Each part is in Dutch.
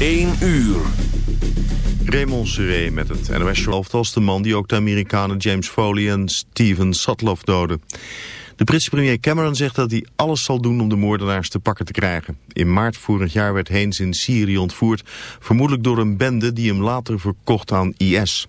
1 uur. Raymond Seré met het NOS hoofd als de man die ook de Amerikanen James Foley en Steven Sutloff doden. De Britse premier Cameron zegt dat hij alles zal doen om de moordenaars te pakken te krijgen. In maart vorig jaar werd Heens in Syrië ontvoerd, vermoedelijk door een bende die hem later verkocht aan IS.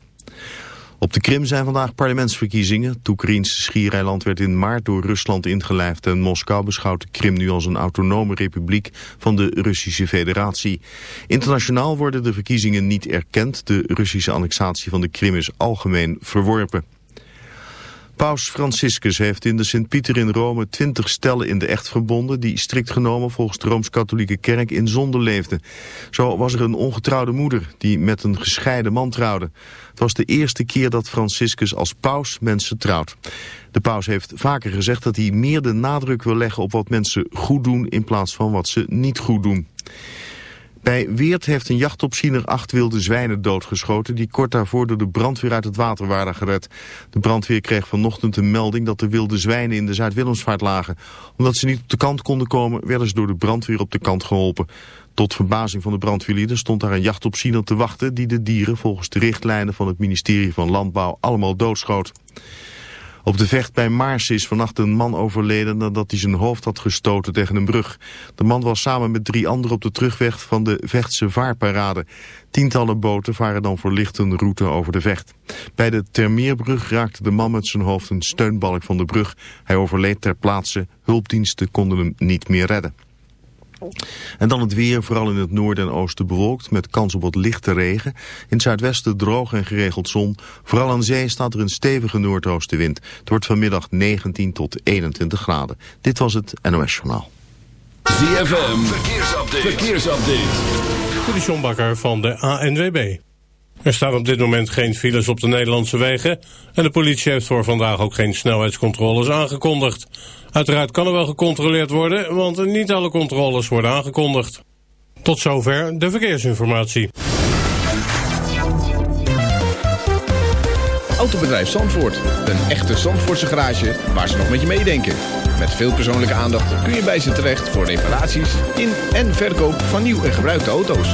Op de Krim zijn vandaag parlementsverkiezingen. Het schiereiland werd in maart door Rusland ingelijfd... en Moskou beschouwt de Krim nu als een autonome republiek van de Russische federatie. Internationaal worden de verkiezingen niet erkend. De Russische annexatie van de Krim is algemeen verworpen. Paus Franciscus heeft in de Sint-Pieter in Rome twintig stellen in de echt verbonden... die strikt genomen volgens de Rooms-Katholieke Kerk in zonde leefden. Zo was er een ongetrouwde moeder die met een gescheiden man trouwde. Het was de eerste keer dat Franciscus als paus mensen trouwt. De paus heeft vaker gezegd dat hij meer de nadruk wil leggen op wat mensen goed doen... in plaats van wat ze niet goed doen. Bij Weert heeft een jachtopziener acht wilde zwijnen doodgeschoten... die kort daarvoor door de brandweer uit het water waren gered. De brandweer kreeg vanochtend een melding dat de wilde zwijnen in de Zuid-Willemsvaart lagen. Omdat ze niet op de kant konden komen, werden ze door de brandweer op de kant geholpen. Tot verbazing van de brandweerlieden stond daar een jachtopziener te wachten... die de dieren volgens de richtlijnen van het ministerie van Landbouw allemaal doodschoot. Op de vecht bij Maars is vannacht een man overleden nadat hij zijn hoofd had gestoten tegen een brug. De man was samen met drie anderen op de terugweg van de Vechtse vaarparade. Tientallen boten varen dan verlicht een route over de vecht. Bij de Termeerbrug raakte de man met zijn hoofd een steunbalk van de brug. Hij overleed ter plaatse. Hulpdiensten konden hem niet meer redden. En dan het weer, vooral in het noorden en oosten bewolkt, met kans op wat lichte regen. In het zuidwesten droog en geregeld zon. Vooral aan zee staat er een stevige noordoostenwind. Het wordt vanmiddag 19 tot 21 graden. Dit was het NOS Journaal. ZFM, verkeersupdate. verkeersupdate. De Bakker van de ANWB. Er staan op dit moment geen files op de Nederlandse wegen... en de politie heeft voor vandaag ook geen snelheidscontroles aangekondigd. Uiteraard kan er wel gecontroleerd worden, want niet alle controles worden aangekondigd. Tot zover de verkeersinformatie. Autobedrijf Zandvoort. Een echte Zandvoortse garage waar ze nog met je meedenken. Met veel persoonlijke aandacht kun je bij ze terecht voor reparaties in en verkoop van nieuw en gebruikte auto's.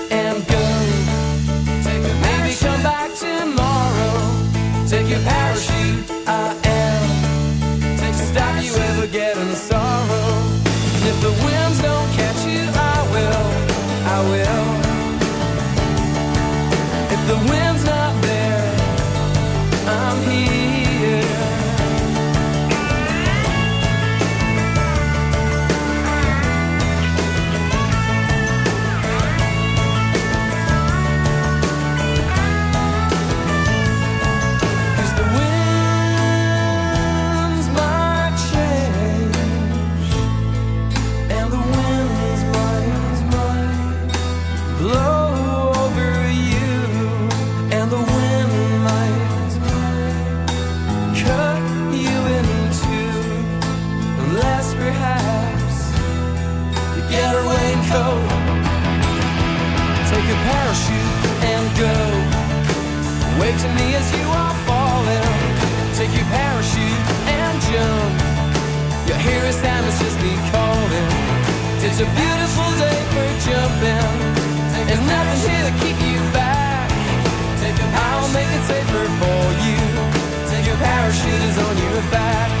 a beautiful day for jumping. There's nothing here to keep you back. I'll make it safer for you. Take Your parachute is on your back.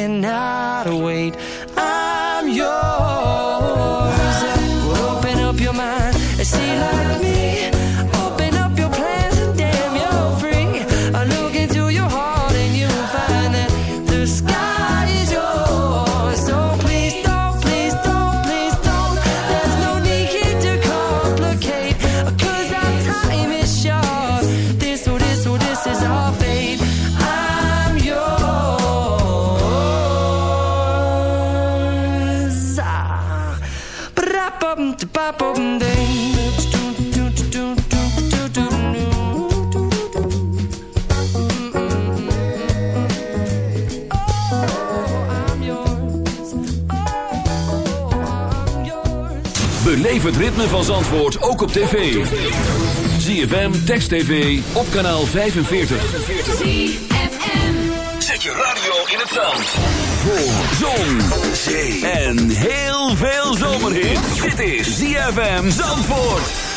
gotta wait. Ritme van Zandvoort ook op tv. ZFM, Text TV, op kanaal 45. Zet je radio in het zand. Voor zon, zee en heel veel zomerhit. Dit is ZFM Zandvoort.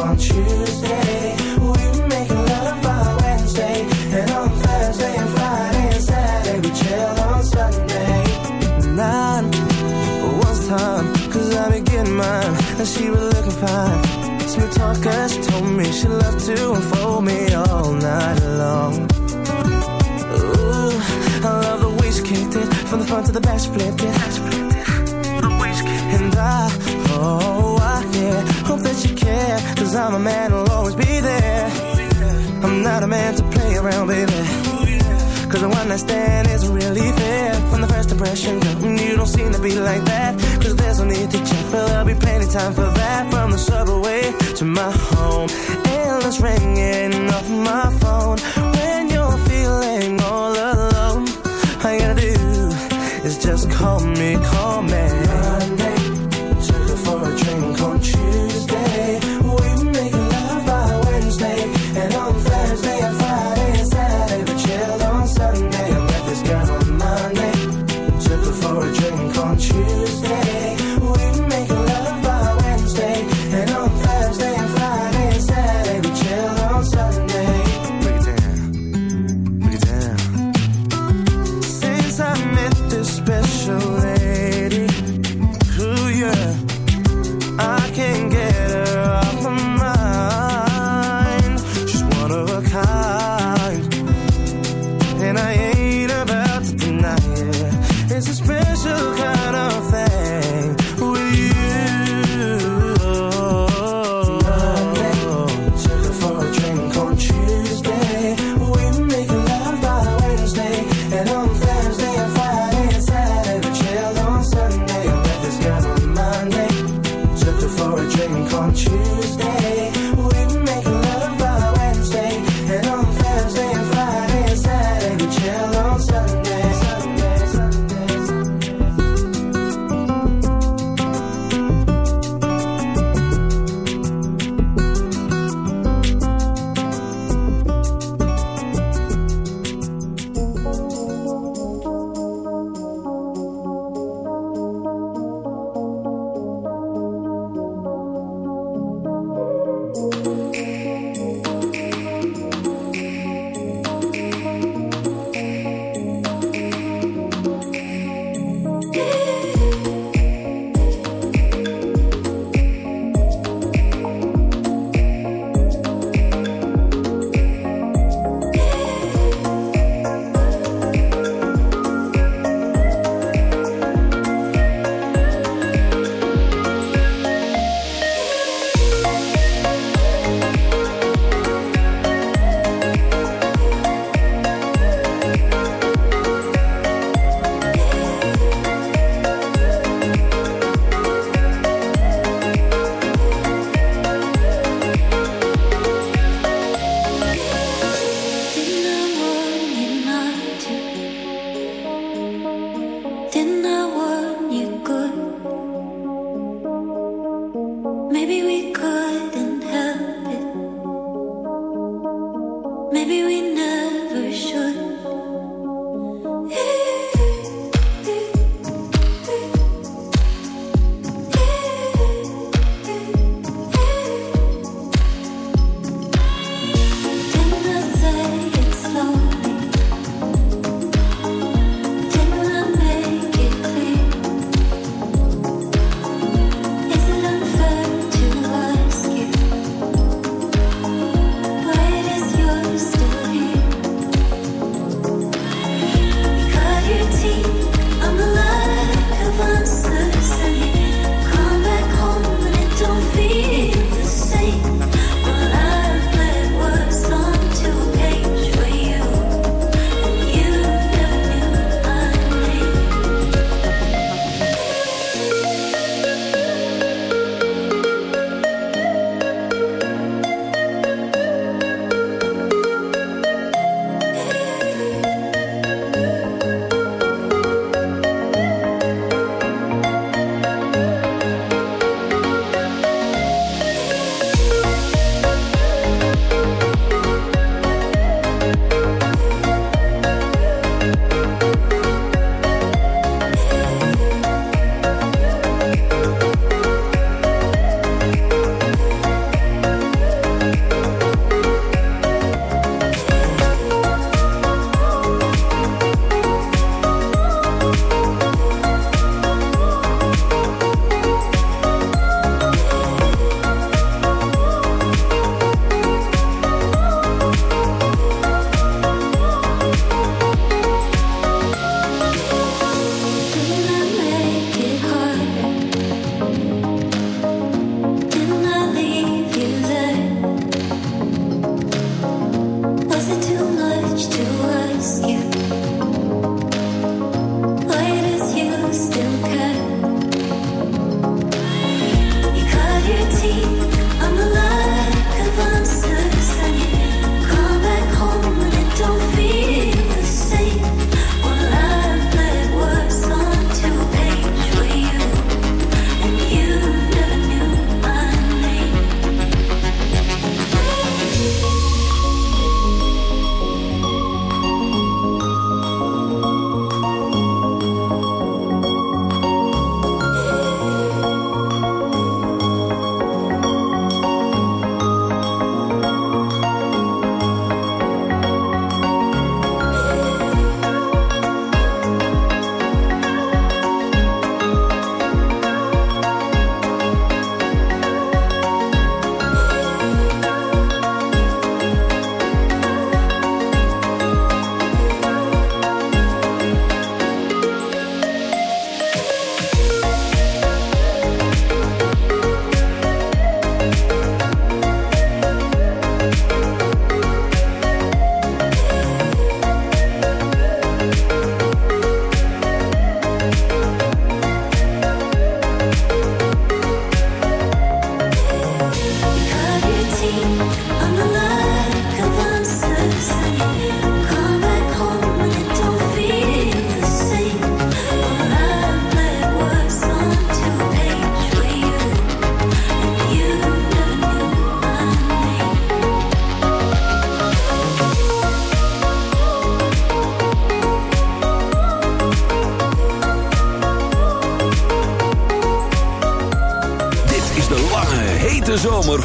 on Tuesday. We make love by Wednesday. And on Thursday and Friday and Saturday, we chill on Sunday. Nine was time, cause I'm getting mine. And she was looking fine. Told me she loved to unfold me all night long. Ooh, I love the way she kicked it. From the front to the back. And I, oh, I Hope that you care, cause I'm a man who'll always be there. I'm not a man to play around, baby. Cause the one I stand isn't really fair. From the first impression, you don't seem to be like that. Cause there's no need to check, but there'll be plenty time for that. From the subway to my home, endless ringing off my phone. When you're feeling all alone, all you gotta do is just call me, call me. Monday, took her for a drink,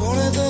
soledad